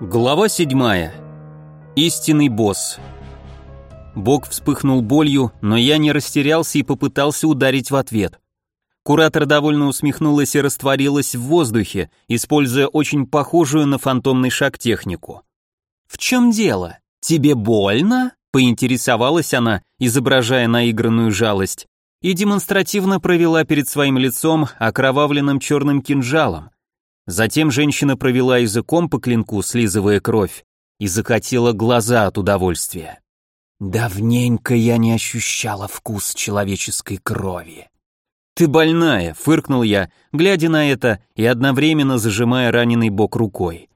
Глава 7. Истинный босс. Бог вспыхнул болью, но я не растерялся и попытался ударить в ответ. Куратор довольно усмехнулась и растворилась в воздухе, используя очень похожую на фантомный шаг технику. «В чем дело? Тебе больно?» — поинтересовалась она, изображая наигранную жалость, и демонстративно провела перед своим лицом окровавленным черным кинжалом, Затем женщина провела языком по клинку, слизывая кровь, и закатила глаза от удовольствия. Давненько я не ощущала вкус человеческой крови. «Ты больная», — фыркнул я, глядя на это и одновременно зажимая раненый бок рукой.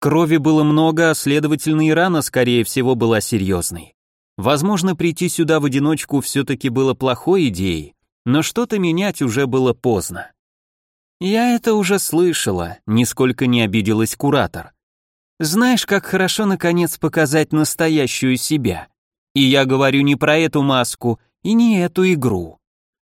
Крови было много, а следовательно и рана, скорее всего, была серьезной. Возможно, прийти сюда в одиночку все-таки было плохой идеей, но что-то менять уже было поздно. «Я это уже слышала», — нисколько не обиделась куратор. «Знаешь, как хорошо наконец показать настоящую себя. И я говорю не про эту маску и не эту игру.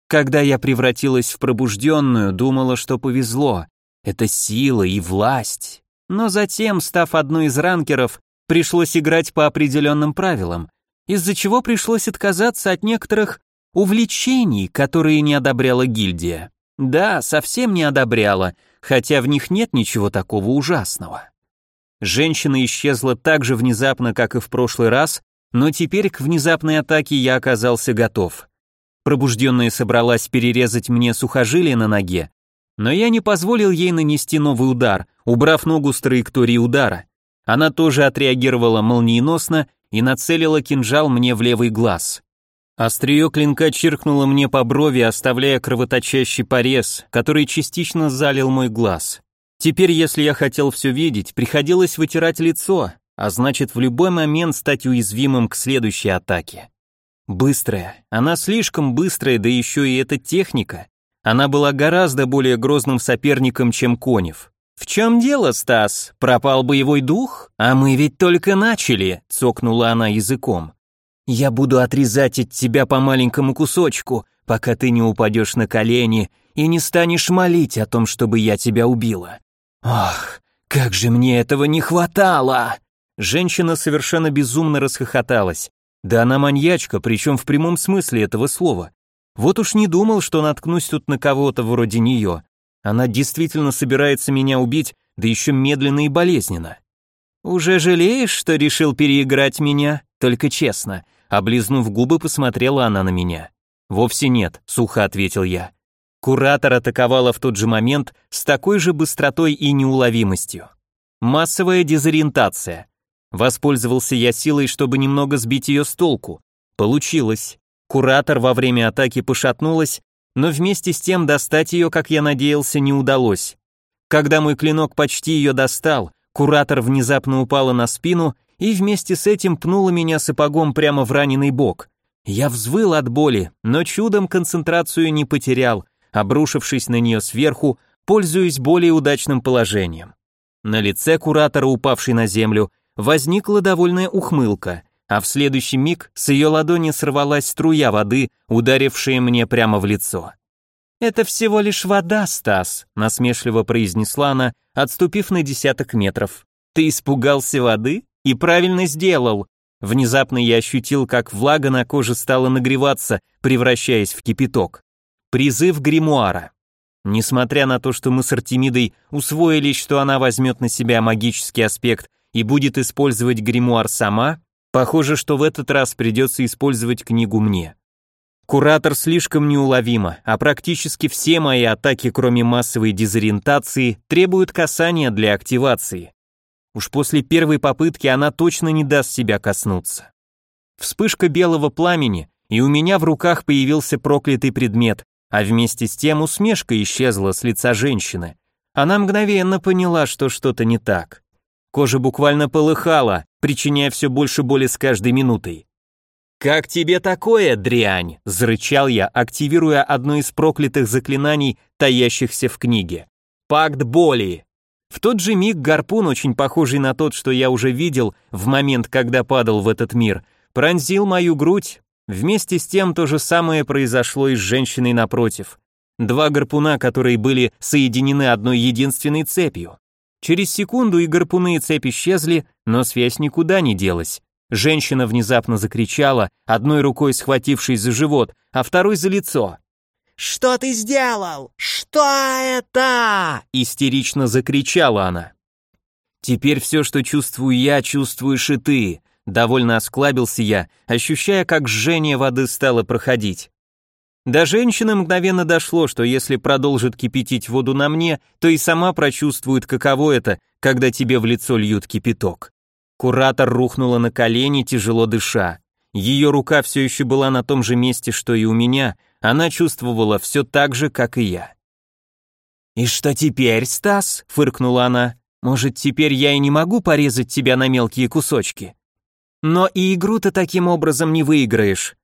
Когда я превратилась в пробужденную, думала, что повезло. Это сила и власть. Но затем, став одной из ранкеров, пришлось играть по определенным правилам, из-за чего пришлось отказаться от некоторых увлечений, которые не одобряла гильдия. Да, совсем не одобряла, хотя в них нет ничего такого ужасного. Женщина исчезла так же внезапно, как и в прошлый раз, но теперь к внезапной атаке я оказался готов. Пробужденная собралась перерезать мне сухожилие на ноге, но я не позволил ей нанести новый удар, убрав ногу с траектории удара. Она тоже отреагировала молниеносно и нацелила кинжал мне в левый глаз. Острие клинка чиркнуло мне по брови, оставляя кровоточащий порез, который частично залил мой глаз. Теперь, если я хотел все видеть, приходилось вытирать лицо, а значит в любой момент стать уязвимым к следующей атаке. Быстрая, она слишком быстрая, да еще и эта техника. Она была гораздо более грозным соперником, чем Конев. «В чем дело, Стас? Пропал боевой дух? А мы ведь только начали», — цокнула она языком. Я буду отрезать от тебя по маленькому кусочку, пока ты не упадешь на колени и не станешь молить о том, чтобы я тебя убила. Ах, как же мне этого не хватало!» Женщина совершенно безумно расхохоталась. Да она маньячка, причем в прямом смысле этого слова. Вот уж не думал, что наткнусь тут на кого-то вроде нее. Она действительно собирается меня убить, да еще медленно и болезненно. «Уже жалеешь, что решил переиграть меня? Только честно». Облизнув губы, посмотрела она на меня. «Вовсе нет», — сухо ответил я. Куратор атаковала в тот же момент с такой же быстротой и неуловимостью. Массовая дезориентация. Воспользовался я силой, чтобы немного сбить ее с толку. Получилось. Куратор во время атаки пошатнулась, но вместе с тем достать ее, как я надеялся, не удалось. Когда мой клинок почти ее достал, Куратор внезапно упала на спину и вместе с этим пнула меня сапогом прямо в раненый бок. Я взвыл от боли, но чудом концентрацию не потерял, обрушившись на нее сверху, пользуясь более удачным положением. На лице куратора, упавшей на землю, возникла довольная ухмылка, а в следующий миг с ее ладони сорвалась струя воды, ударившая мне прямо в лицо. «Это всего лишь вода, Стас», — насмешливо произнесла она, отступив на десяток метров. «Ты испугался воды? И правильно сделал». Внезапно я ощутил, как влага на коже стала нагреваться, превращаясь в кипяток. Призыв гримуара. Несмотря на то, что мы с Артемидой усвоились, что она возьмет на себя магический аспект и будет использовать гримуар сама, похоже, что в этот раз придется использовать книгу мне. Куратор слишком неуловима, а практически все мои атаки, кроме массовой дезориентации, требуют касания для активации. Уж после первой попытки она точно не даст себя коснуться. Вспышка белого пламени, и у меня в руках появился проклятый предмет, а вместе с тем усмешка исчезла с лица женщины. Она мгновенно поняла, что что-то не так. Кожа буквально полыхала, причиняя все больше боли с каждой минутой. «Как тебе такое, дрянь?» – зарычал я, активируя одно из проклятых заклинаний, таящихся в книге. «Пакт боли!» В тот же миг гарпун, очень похожий на тот, что я уже видел в момент, когда падал в этот мир, пронзил мою грудь. Вместе с тем то же самое произошло и с женщиной напротив. Два гарпуна, которые были соединены одной единственной цепью. Через секунду и гарпуны и цепь исчезли, но связь никуда не делась. Женщина внезапно закричала, одной рукой схватившись за живот, а второй за лицо. «Что ты сделал? Что это?» Истерично закричала она. «Теперь все, что чувствую я, чувствуешь и ты», довольно осклабился я, ощущая, как жжение воды стало проходить. До женщины мгновенно дошло, что если продолжит кипятить воду на мне, то и сама прочувствует, каково это, когда тебе в лицо льют кипяток. Куратор рухнула на колени, тяжело дыша. Ее рука все еще была на том же месте, что и у меня, она чувствовала все так же, как и я. «И что теперь, Стас?» — фыркнула она. «Может, теперь я и не могу порезать тебя на мелкие кусочки?» «Но и игру-то таким образом не выиграешь.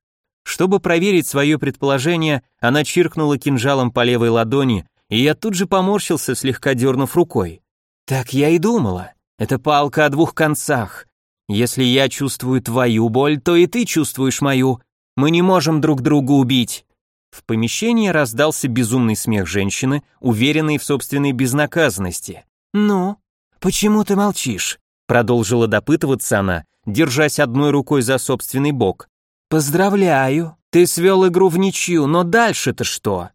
Чтобы проверить свое предположение, она чиркнула кинжалом по левой ладони, и я тут же поморщился, слегка дернув рукой. Так я и думала. Это палка о двух концах. Если я чувствую твою боль, то и ты чувствуешь мою. Мы не можем друг друга убить. В помещении раздался безумный смех женщины, уверенной в собственной безнаказанности. «Ну, почему ты молчишь?» Продолжила допытываться она, держась одной рукой за собственный бок. «Поздравляю, ты свел игру в ничью, но дальше-то что?»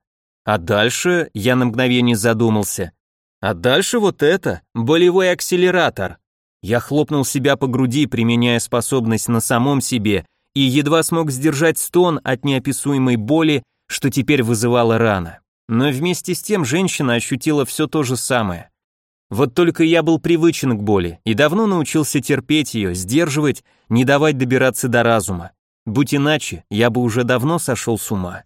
А дальше я на мгновение задумался. А дальше вот это, болевой акселератор. Я хлопнул себя по груди, применяя способность на самом себе, и едва смог сдержать стон от неописуемой боли, что теперь вызывала рана. Но вместе с тем женщина ощутила все то же самое. Вот только я был привычен к боли и давно научился терпеть ее, сдерживать, не давать добираться до разума. Будь иначе, я бы уже давно сошел с ума.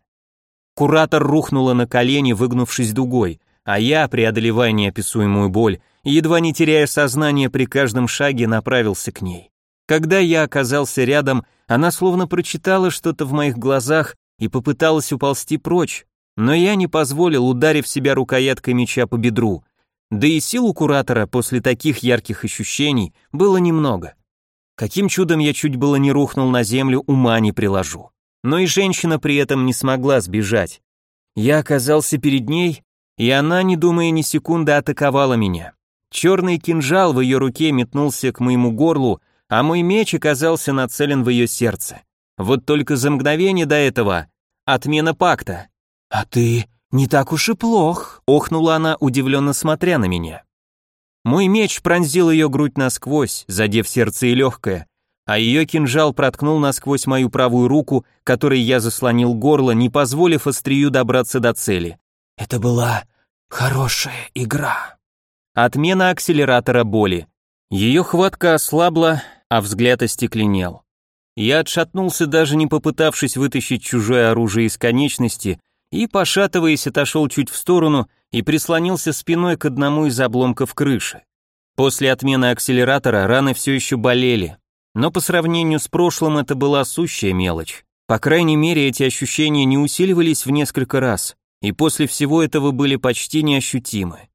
Куратор рухнула на колени, выгнувшись дугой, а я, преодолевая неописуемую боль, едва не теряя сознание при каждом шаге, направился к ней. Когда я оказался рядом, она словно прочитала что-то в моих глазах и попыталась уползти прочь, но я не позволил, ударив себя рукояткой меча по бедру. Да и сил у куратора после таких ярких ощущений было немного. Каким чудом я чуть было не рухнул на землю, ума не приложу. Но и женщина при этом не смогла сбежать. Я оказался перед ней, и она, не думая ни секунды, атаковала меня. Черный кинжал в ее руке метнулся к моему горлу, а мой меч оказался нацелен в ее сердце. Вот только за мгновение до этого отмена пакта. «А ты не так уж и плох», — охнула она, удивленно смотря на меня. Мой меч пронзил ее грудь насквозь, задев сердце и легкое, а ее кинжал проткнул насквозь мою правую руку, которой я заслонил горло, не позволив острию добраться до цели. Это была хорошая игра. Отмена акселератора боли. Ее хватка ослабла, а взгляд остекленел. Я отшатнулся, даже не попытавшись вытащить чужое оружие из конечности, и, пошатываясь, отошел чуть в сторону и прислонился спиной к одному из обломков крыши. После отмены акселератора раны все еще болели, но по сравнению с прошлым это была сущая мелочь. По крайней мере, эти ощущения не усиливались в несколько раз, и после всего этого были почти неощутимы.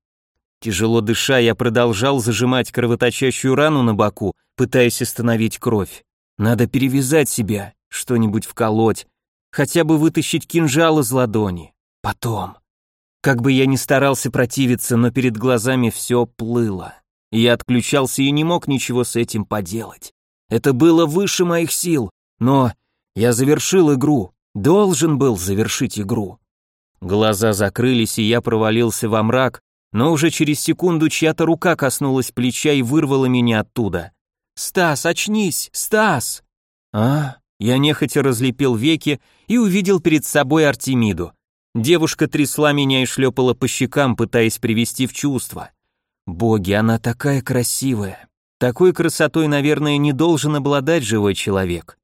Тяжело дыша, я продолжал зажимать кровоточащую рану на боку, пытаясь остановить кровь. Надо перевязать себя, что-нибудь вколоть, хотя бы вытащить кинжал из ладони. Потом. Как бы я ни старался противиться, но перед глазами все плыло. Я отключался и не мог ничего с этим поделать. Это было выше моих сил, но я завершил игру, должен был завершить игру. Глаза закрылись, и я провалился во мрак, но уже через секунду чья-то рука коснулась плеча и вырвала меня оттуда. «Стас, очнись! Стас!» «А?» Я нехотя разлепил веки и увидел перед собой Артемиду. Девушка трясла меня и шлепала по щекам, пытаясь привести в чувство. Боги, она такая красивая. Такой красотой, наверное, не должен обладать живой человек.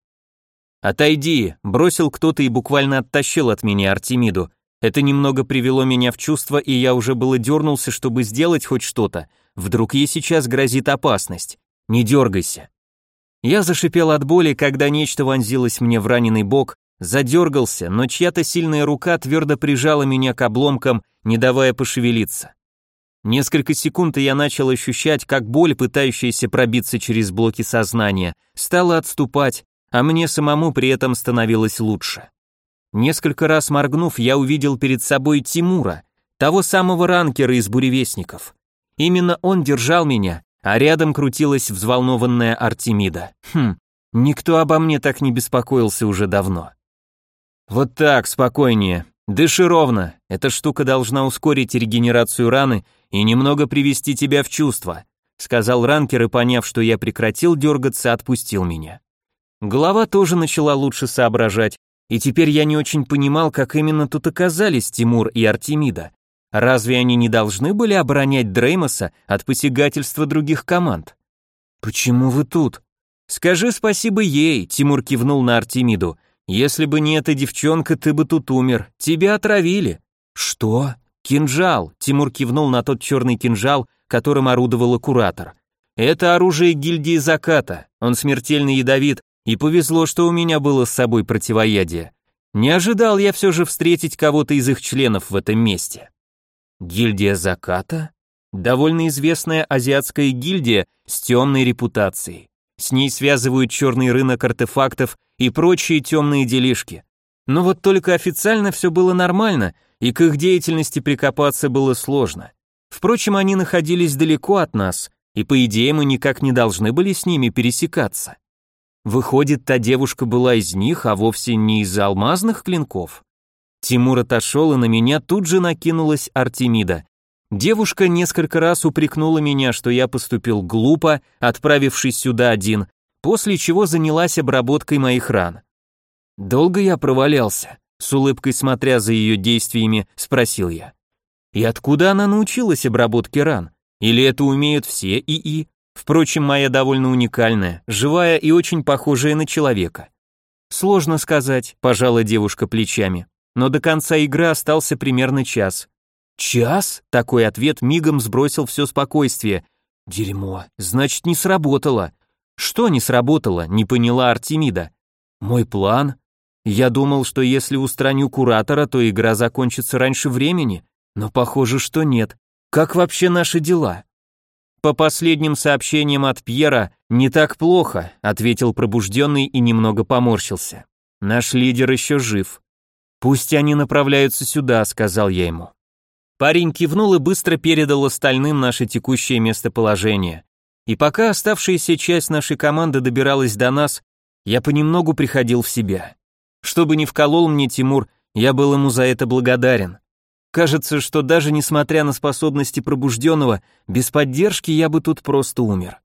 «Отойди!» — бросил кто-то и буквально оттащил от меня Артемиду. Это немного привело меня в чувство, и я уже было дернулся, чтобы сделать хоть что-то. Вдруг ей сейчас грозит опасность. Не дергайся. Я зашипел от боли, когда нечто вонзилось мне в раненый бок, задергался, но чья-то сильная рука твердо прижала меня к обломкам, не давая пошевелиться. Несколько секунд я начал ощущать, как боль, пытающаяся пробиться через блоки сознания, стала отступать, а мне самому при этом становилось лучше. Несколько раз моргнув, я увидел перед собой Тимура, того самого ранкера из буревестников. Именно он держал меня, а рядом крутилась взволнованная Артемида. Хм, никто обо мне так не беспокоился уже давно. Вот так, спокойнее. Дыши ровно. Эта штука должна ускорить регенерацию раны и немного привести тебя в чувство, сказал ранкер и, поняв, что я прекратил дергаться, отпустил меня. Голова тоже начала лучше соображать, и теперь я не очень понимал, как именно тут оказались Тимур и Артемида. Разве они не должны были оборонять Дреймоса от посягательства других команд? Почему вы тут? Скажи спасибо ей, Тимур кивнул на Артемиду. Если бы не эта девчонка, ты бы тут умер. Тебя отравили. Что? Кинжал. Тимур кивнул на тот черный кинжал, которым орудовал куратор. Это оружие гильдии заката. Он смертельно ядовит, и повезло, что у меня было с собой противоядие. Не ожидал я все же встретить кого-то из их членов в этом месте. Гильдия заката? Довольно известная азиатская гильдия с темной репутацией. С ней связывают черный рынок артефактов и прочие темные делишки. Но вот только официально все было нормально, и к их деятельности прикопаться было сложно. Впрочем, они находились далеко от нас, и по идее мы никак не должны были с ними пересекаться. Выходит, та девушка была из них, а вовсе не из алмазных клинков? Тимур отошел, и на меня тут же накинулась Артемида. Девушка несколько раз упрекнула меня, что я поступил глупо, отправившись сюда один, после чего занялась обработкой моих ран. Долго я провалялся, с улыбкой смотря за ее действиями, спросил я. И откуда она научилась обработке ран? Или это умеют все ИИ? Впрочем, моя довольно уникальная, живая и очень похожая на человека. Сложно сказать, пожала девушка плечами но до конца игры остался примерно час. Час? Такой ответ мигом сбросил все спокойствие. Дерьмо, значит, не сработало. Что не сработало, не поняла Артемида. Мой план? Я думал, что если устраню куратора, то игра закончится раньше времени, но похоже, что нет. Как вообще наши дела? По последним сообщениям от Пьера, не так плохо, ответил пробужденный и немного поморщился. Наш лидер еще жив. «Пусть они направляются сюда», — сказал я ему. Парень кивнул и быстро передал остальным наше текущее местоположение. И пока оставшаяся часть нашей команды добиралась до нас, я понемногу приходил в себя. Что бы ни вколол мне Тимур, я был ему за это благодарен. Кажется, что даже несмотря на способности пробужденного, без поддержки я бы тут просто умер.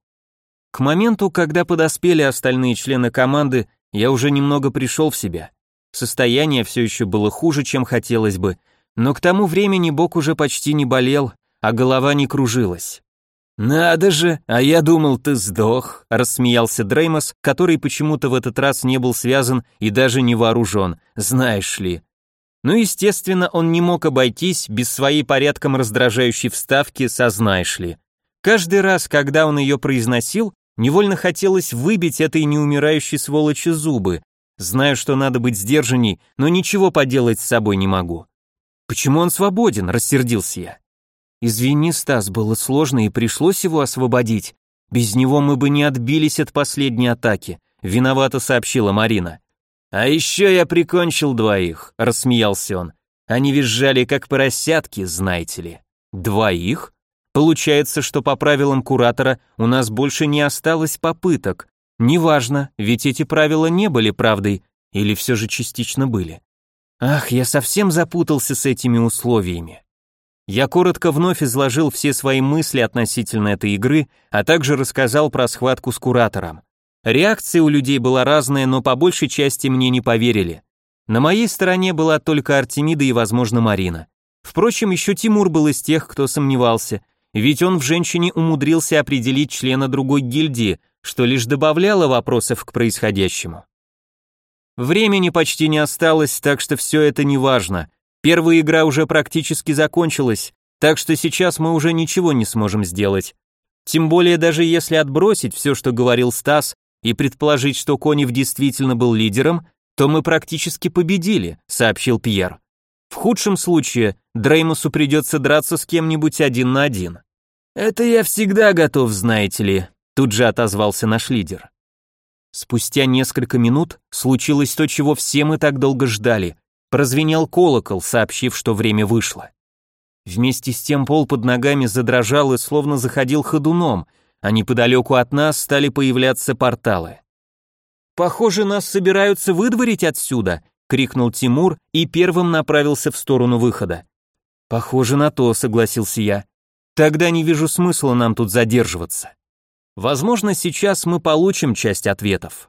К моменту, когда подоспели остальные члены команды, я уже немного пришел в себя. Состояние все еще было хуже, чем хотелось бы, но к тому времени бок уже почти не болел, а голова не кружилась. «Надо же, а я думал, ты сдох», — рассмеялся Дреймос, который почему-то в этот раз не был связан и даже не вооружен, знаешь ли. Ну, естественно, он не мог обойтись без своей порядком раздражающей вставки со «знаешь ли». Каждый раз, когда он ее произносил, невольно хотелось выбить этой неумирающей сволочи зубы, Знаю, что надо быть сдержанней, но ничего поделать с собой не могу. Почему он свободен? рассердился я. Извини, Стас, было сложно и пришлось его освободить. Без него мы бы не отбились от последней атаки, виновато сообщила Марина. А еще я прикончил двоих, рассмеялся он. Они визжали как поросятки, знаете ли. Двоих? Получается, что по правилам куратора у нас больше не осталось попыток. Неважно, ведь эти правила не были правдой, или все же частично были. Ах, я совсем запутался с этими условиями. Я коротко вновь изложил все свои мысли относительно этой игры, а также рассказал про схватку с куратором. Реакция у людей была разная, но по большей части мне не поверили. На моей стороне была только Артемида и, возможно, Марина. Впрочем, еще Тимур был из тех, кто сомневался, ведь он в женщине умудрился определить члена другой гильдии, что лишь добавляло вопросов к происходящему. Времени почти не осталось, так что все это не важно. Первая игра уже практически закончилась, так что сейчас мы уже ничего не сможем сделать. Тем более даже если отбросить все, что говорил Стас, и предположить, что Конев действительно был лидером, то мы практически победили, сообщил Пьер. В худшем случае Дреймусу придется драться с кем-нибудь один на один. Это я всегда готов, знаете ли, Тут же отозвался наш лидер. Спустя несколько минут случилось то, чего все мы так долго ждали. Прозвенел колокол, сообщив, что время вышло. Вместе с тем пол под ногами задрожал и словно заходил ходуном, а неподалеку от нас стали появляться порталы. «Похоже, нас собираются выдворить отсюда», — крикнул Тимур и первым направился в сторону выхода. «Похоже на то», — согласился я. «Тогда не вижу смысла нам тут задерживаться. Возможно, сейчас мы получим часть ответов».